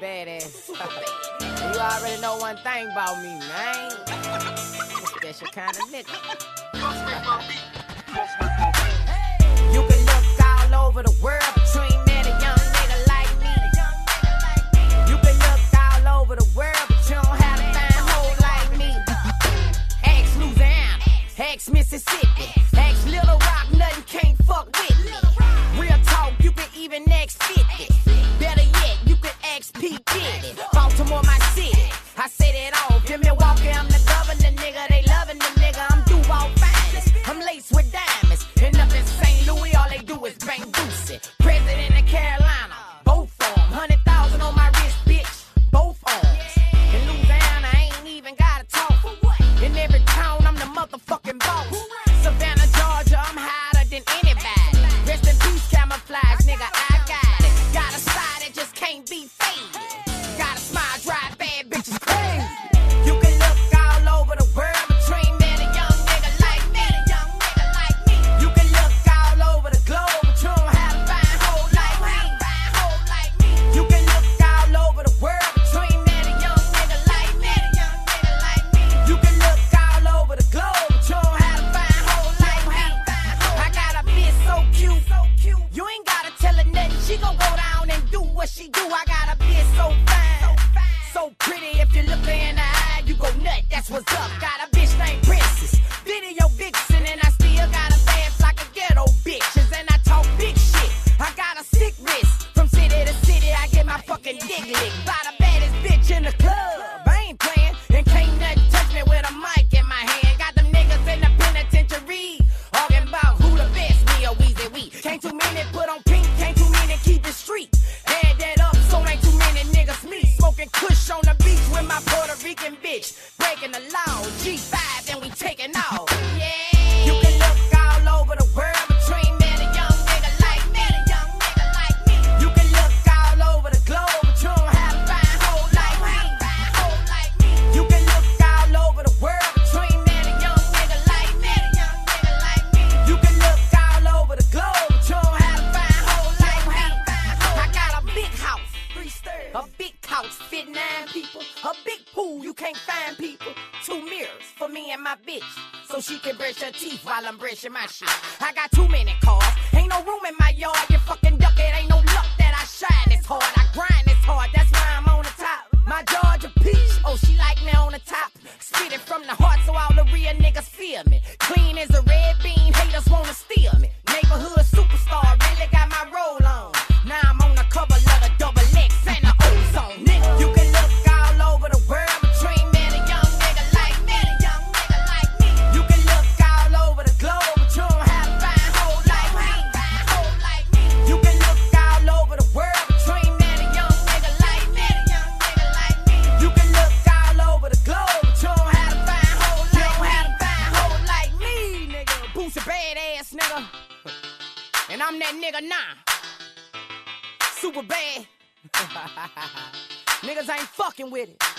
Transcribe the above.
badass. you already know one thing about me, man. Special kind of nigga. you can look all over the world, but you ain't met a young nigga like me. You can look all over the world, but you don't have a fine hoe like me. Ex Louisiana, ex Mississippi, ex Little Rock, nothing can't fuck with me. Real talk, you can even ex 50. Jimmy Walker, I'm the governor, nigga. They loving the nigga. I'm Duval finest. I'm laced with that. and do what she do. I got a bitch so fine, so pretty. If you look her in the eye, you go nut. That's what's up. Got a bitch named Princess. bitch breaking the law. G55 Who you can't find people? Two mirrors for me and my bitch. So she can brush her teeth while I'm brushing my shit. I got too many cars. Ain't no room in my yard. You fucking duck it. Ain't no luck that I shine It's hard. I grind It's hard. That's why I'm on the top. My Georgia peach. Oh, she like me on the top. Spit it from the heart so all the real niggas feel me. Clean as a And I'm that nigga now. Super bad. Niggas ain't fucking with it.